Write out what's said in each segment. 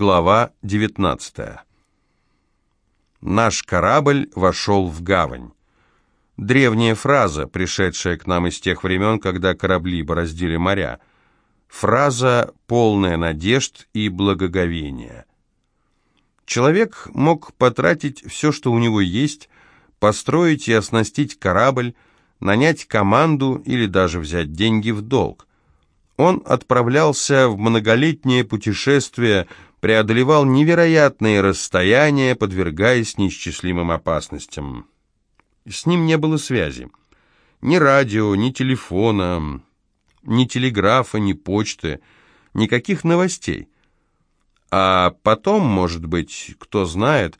Глава 19. Наш корабль вошел в гавань. Древняя фраза, пришедшая к нам из тех времен, когда корабли бороздили моря. Фраза, полная надежд и благоговения. Человек мог потратить все, что у него есть, построить и оснастить корабль, нанять команду или даже взять деньги в долг. Он отправлялся в многолетнее путешествие – преодолевал невероятные расстояния, подвергаясь неисчислимым опасностям. С ним не было связи. Ни радио, ни телефона, ни телеграфа, ни почты, никаких новостей. А потом, может быть, кто знает,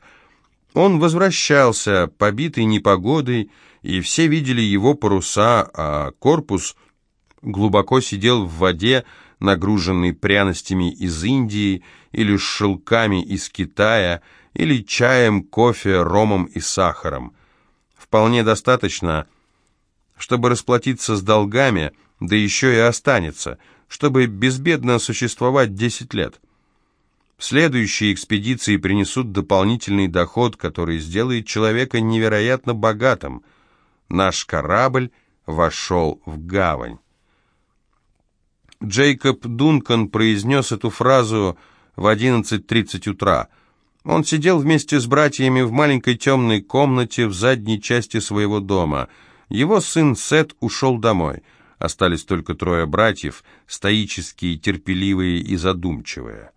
он возвращался, побитый непогодой, и все видели его паруса, а корпус глубоко сидел в воде, нагруженный пряностями из Индии или шелками из Китая, или чаем, кофе, ромом и сахаром. Вполне достаточно, чтобы расплатиться с долгами, да еще и останется, чтобы безбедно существовать 10 лет. Следующие экспедиции принесут дополнительный доход, который сделает человека невероятно богатым. Наш корабль вошел в гавань. Джейкоб Дункан произнес эту фразу в 11.30 утра. Он сидел вместе с братьями в маленькой темной комнате в задней части своего дома. Его сын Сет ушел домой. Остались только трое братьев, стоические, терпеливые и задумчивые.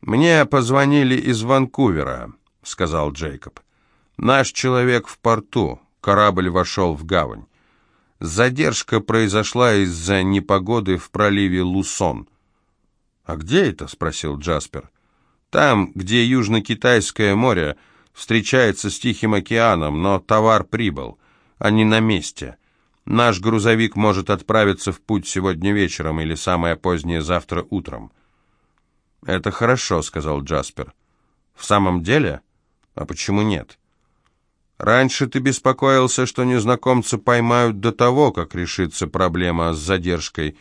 «Мне позвонили из Ванкувера», — сказал Джейкоб. «Наш человек в порту. Корабль вошел в гавань. Задержка произошла из-за непогоды в проливе Лусон. «А где это?» — спросил Джаспер. «Там, где Южно-Китайское море встречается с Тихим океаном, но товар прибыл. Они на месте. Наш грузовик может отправиться в путь сегодня вечером или самое позднее завтра утром». «Это хорошо», — сказал Джаспер. «В самом деле? А почему нет?» Раньше ты беспокоился, что незнакомца поймают до того, как решится проблема с задержкой.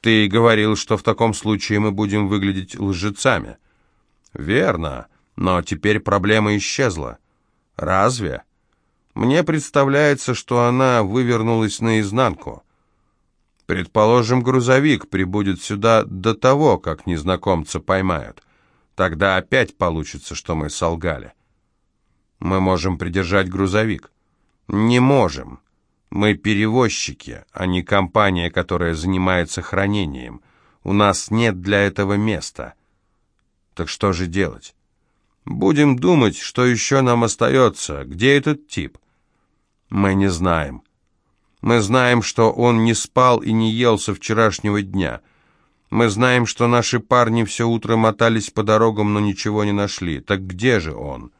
Ты говорил, что в таком случае мы будем выглядеть лжецами. Верно, но теперь проблема исчезла. Разве? Мне представляется, что она вывернулась наизнанку. Предположим, грузовик прибудет сюда до того, как незнакомца поймают. Тогда опять получится, что мы солгали. Мы можем придержать грузовик. Не можем. Мы перевозчики, а не компания, которая занимается хранением. У нас нет для этого места. Так что же делать? Будем думать, что еще нам остается. Где этот тип? Мы не знаем. Мы знаем, что он не спал и не ел со вчерашнего дня. Мы знаем, что наши парни все утро мотались по дорогам, но ничего не нашли. Так где же он?»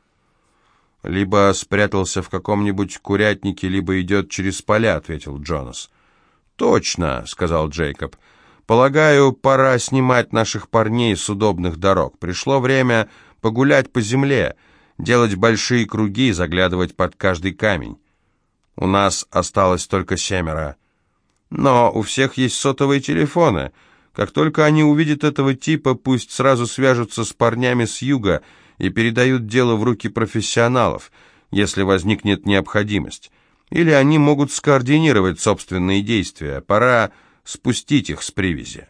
«Либо спрятался в каком-нибудь курятнике, либо идет через поля», — ответил Джонас. «Точно», — сказал Джейкоб. «Полагаю, пора снимать наших парней с удобных дорог. Пришло время погулять по земле, делать большие круги, заглядывать под каждый камень. У нас осталось только семеро. Но у всех есть сотовые телефоны. Как только они увидят этого типа, пусть сразу свяжутся с парнями с юга — и передают дело в руки профессионалов, если возникнет необходимость. Или они могут скоординировать собственные действия. Пора спустить их с привязи.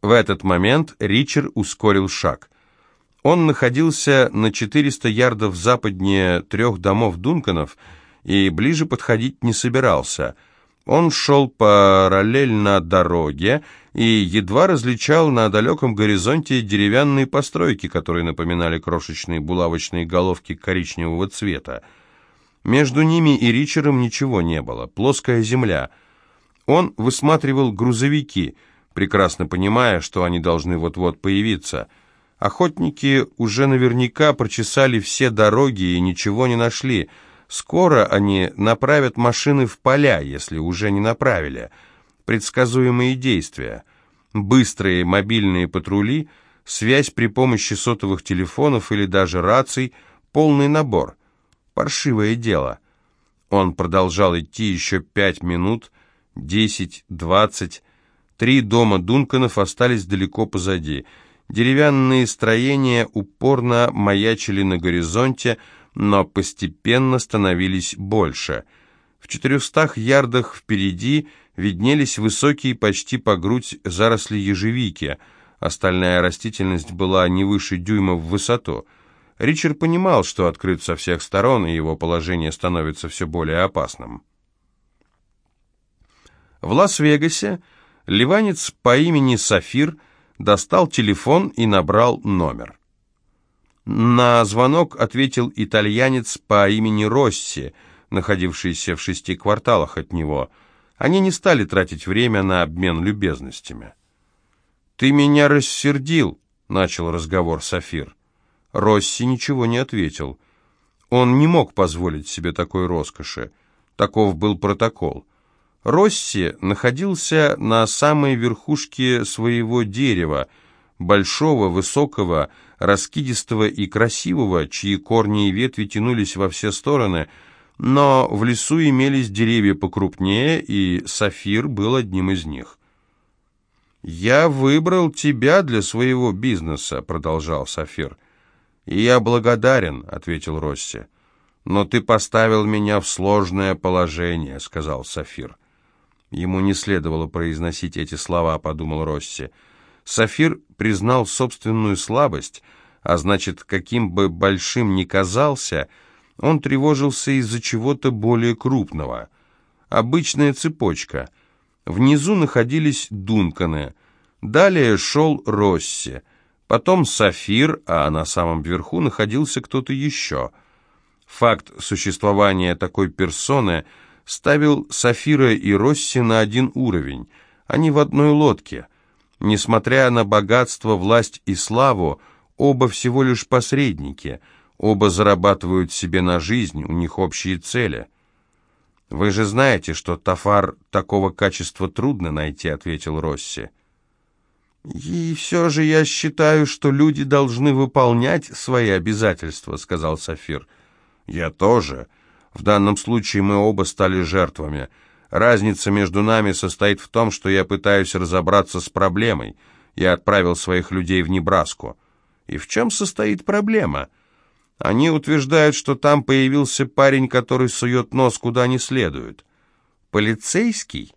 В этот момент Ричард ускорил шаг. Он находился на 400 ярдов западнее трех домов Дунканов и ближе подходить не собирался – он шел параллельно дороге и едва различал на далеком горизонте деревянные постройки, которые напоминали крошечные булавочные головки коричневого цвета. Между ними и Ричером ничего не было, плоская земля. Он высматривал грузовики, прекрасно понимая, что они должны вот-вот появиться. Охотники уже наверняка прочесали все дороги и ничего не нашли — Скоро они направят машины в поля, если уже не направили. Предсказуемые действия. Быстрые мобильные патрули, связь при помощи сотовых телефонов или даже раций, полный набор. Паршивое дело. Он продолжал идти еще пять минут, десять, двадцать. Три дома Дунканов остались далеко позади. Деревянные строения упорно маячили на горизонте, но постепенно становились больше. В четырехстах ярдах впереди виднелись высокие почти по грудь заросли ежевики. Остальная растительность была не выше дюйма в высоту. Ричард понимал, что открыт со всех сторон, и его положение становится все более опасным. В Лас-Вегасе ливанец по имени Сафир достал телефон и набрал номер. На звонок ответил итальянец по имени Росси, находившийся в шести кварталах от него. Они не стали тратить время на обмен любезностями. «Ты меня рассердил», — начал разговор Сафир. Росси ничего не ответил. Он не мог позволить себе такой роскоши. Таков был протокол. Росси находился на самой верхушке своего дерева, большого, высокого, раскидистого и красивого, чьи корни и ветви тянулись во все стороны, но в лесу имелись деревья покрупнее, и сафир был одним из них. «Я выбрал тебя для своего бизнеса», — продолжал Сафир. «И я благодарен», — ответил Росси. «Но ты поставил меня в сложное положение», — сказал Сафир. Ему не следовало произносить эти слова, подумал Росси. Сафир признал собственную слабость, а значит, каким бы большим ни казался, он тревожился из-за чего-то более крупного. Обычная цепочка. Внизу находились Дунканы, далее шел Росси, потом Сафир, а на самом верху находился кто-то еще. Факт существования такой персоны – ставил Сафира и Росси на один уровень. Они в одной лодке. Несмотря на богатство, власть и славу, оба всего лишь посредники. Оба зарабатывают себе на жизнь, у них общие цели. «Вы же знаете, что тафар такого качества трудно найти», — ответил Росси. «И все же я считаю, что люди должны выполнять свои обязательства», — сказал Сафир. «Я тоже. В данном случае мы оба стали жертвами. Разница между нами состоит в том, что я пытаюсь разобраться с проблемой. Я отправил своих людей в Небраску. И в чем состоит проблема? Они утверждают, что там появился парень, который сует нос куда не следует. «Полицейский?»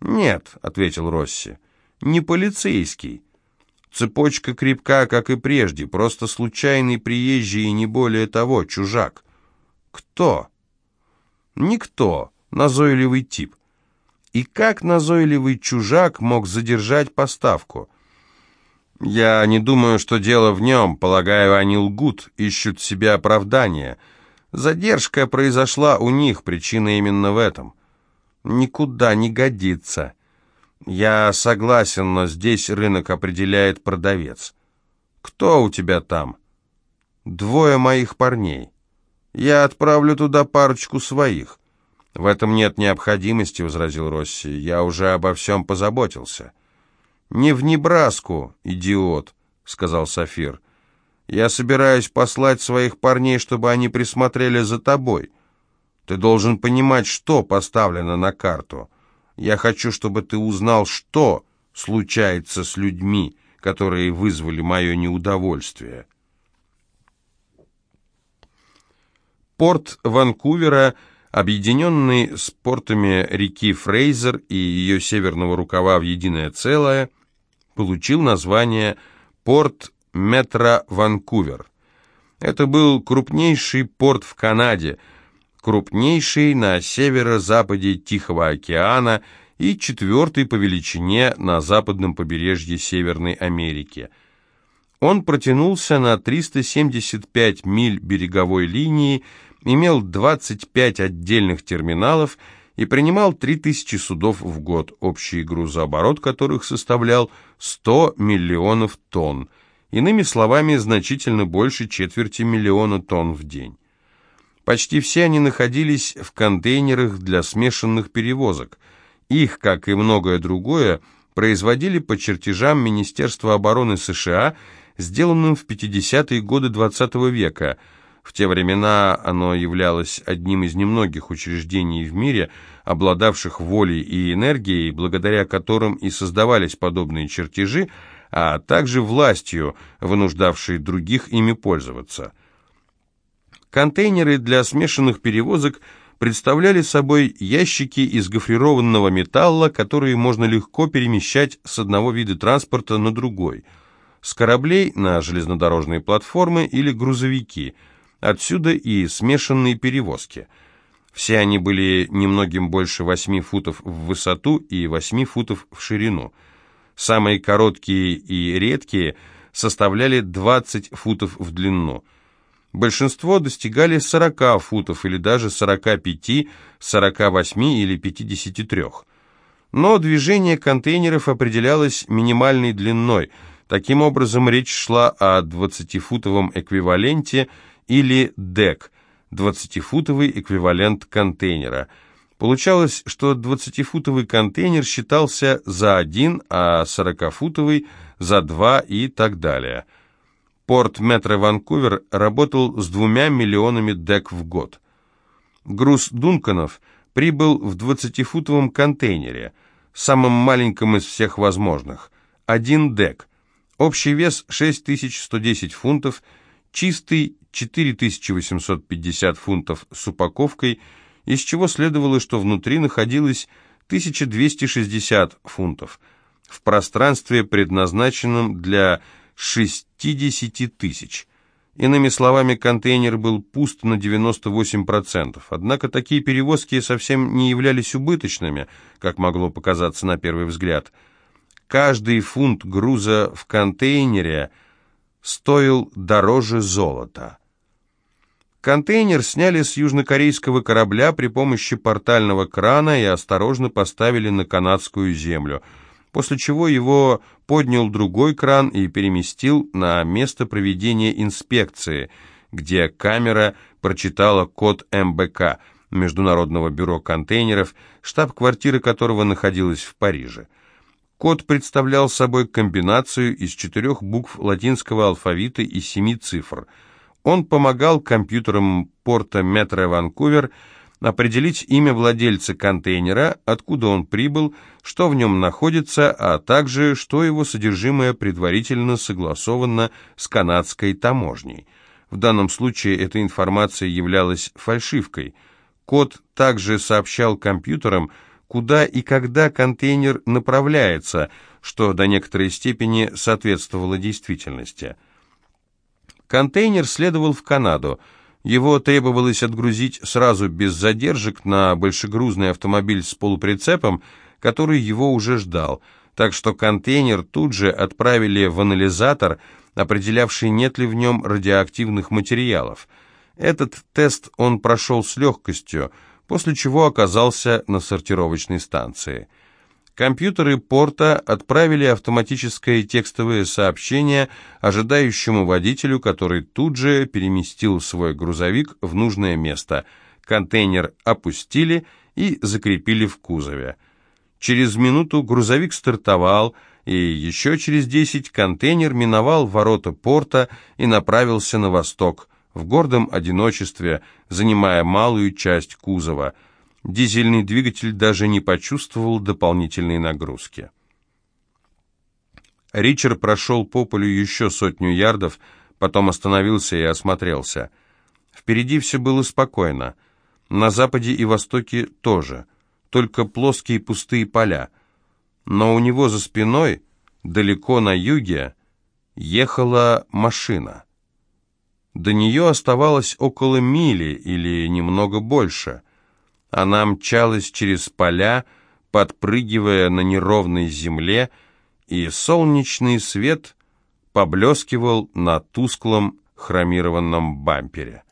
«Нет», — ответил Росси, — «не полицейский». Цепочка крепка, как и прежде, просто случайный приезжий и не более того, чужак. Кто? Никто, назойливый тип. И как назойливый чужак мог задержать поставку? Я не думаю, что дело в нем, полагаю, они лгут, ищут себе оправдания. Задержка произошла у них, причина именно в этом. Никуда не годится. Я согласен, но здесь рынок определяет продавец. Кто у тебя там? Двое моих парней. Я отправлю туда парочку своих. В этом нет необходимости, возразил Росси. Я уже обо всем позаботился. Не в Небраску, идиот, сказал Сафир. Я собираюсь послать своих парней, чтобы они присмотрели за тобой. Ты должен понимать, что поставлено на карту. Я хочу, чтобы ты узнал, что случается с людьми, которые вызвали мое неудовольствие. Порт Ванкувера, объединенный с портами реки Фрейзер и ее северного рукава в единое целое, получил название Порт Метро Ванкувер. Это был крупнейший порт в Канаде, крупнейший на северо-западе Тихого океана и четвертый по величине на западном побережье Северной Америки. Он протянулся на 375 миль береговой линии имел 25 отдельных терминалов и принимал 3000 судов в год, общий грузооборот которых составлял 100 миллионов тонн, иными словами, значительно больше четверти миллиона тонн в день. Почти все они находились в контейнерах для смешанных перевозок. Их, как и многое другое, производили по чертежам Министерства обороны США, сделанным в 50-е годы XX -го века – В те времена оно являлось одним из немногих учреждений в мире, обладавших волей и энергией, благодаря которым и создавались подобные чертежи, а также властью, вынуждавшей других ими пользоваться. Контейнеры для смешанных перевозок представляли собой ящики из гофрированного металла, которые можно легко перемещать с одного вида транспорта на другой, с кораблей на железнодорожные платформы или грузовики, отсюда и смешанные перевозки – все они были немногим больше 8 футов в высоту и 8 футов в ширину. Самые короткие и редкие составляли 20 футов в длину. Большинство достигали 40 футов или даже 45, 48 или 53. Но движение контейнеров определялось минимальной длиной. Таким образом, речь шла о 20-футовом эквиваленте или дек – 20-футовый эквивалент контейнера. Получалось, что 20-футовый контейнер считался за один, а 40-футовый за два и так далее. Порт метро Ванкувер работал с двумя миллионами дек в год. Груз Дунканов прибыл в 20-футовом контейнере, самом маленьком из всех возможных. Один дек. Общий вес 6110 фунтов, чистый 4850 фунтов с упаковкой, из чего следовало, что внутри находилось 1260 фунтов, в пространстве, предназначенном для 60 тысяч. Иными словами, контейнер был пуст на 98%, однако такие перевозки совсем не являлись убыточными, как могло показаться на первый взгляд. Каждый фунт груза в контейнере стоил дороже золота. Контейнер сняли с южнокорейского корабля при помощи портального крана и осторожно поставили на канадскую землю, после чего его поднял другой кран и переместил на место проведения инспекции, где камера прочитала код МБК, Международного бюро контейнеров, штаб-квартира которого находилась в Париже. Код представлял собой комбинацию из четырех букв латинского алфавита и семи цифр – он помогал компьютерам порта метро Ванкувер определить имя владельца контейнера, откуда он прибыл, что в нем находится, а также, что его содержимое предварительно согласовано с канадской таможней. В данном случае эта информация являлась фальшивкой. Код также сообщал компьютерам, куда и когда контейнер направляется, что до некоторой степени соответствовало действительности – Контейнер следовал в Канаду. Его требовалось отгрузить сразу без задержек на большегрузный автомобиль с полуприцепом, который его уже ждал. Так что контейнер тут же отправили в анализатор, определявший, нет ли в нем радиоактивных материалов. Этот тест он прошел с легкостью, после чего оказался на сортировочной станции. Компьютеры порта отправили автоматическое текстовое сообщение ожидающему водителю, который тут же переместил свой грузовик в нужное место. Контейнер опустили и закрепили в кузове. Через минуту грузовик стартовал, и еще через десять контейнер миновал ворота порта и направился на восток, в гордом одиночестве, занимая малую часть кузова – Дизельный двигатель даже не почувствовал дополнительной нагрузки. Ричард прошел по полю еще сотню ярдов, потом остановился и осмотрелся. Впереди все было спокойно. На западе и востоке тоже, только плоские пустые поля. Но у него за спиной, далеко на юге, ехала машина. До нее оставалось около мили или немного больше. Она мчалась через поля, подпрыгивая на неровной земле, и солнечный свет поблескивал на тусклом хромированном бампере.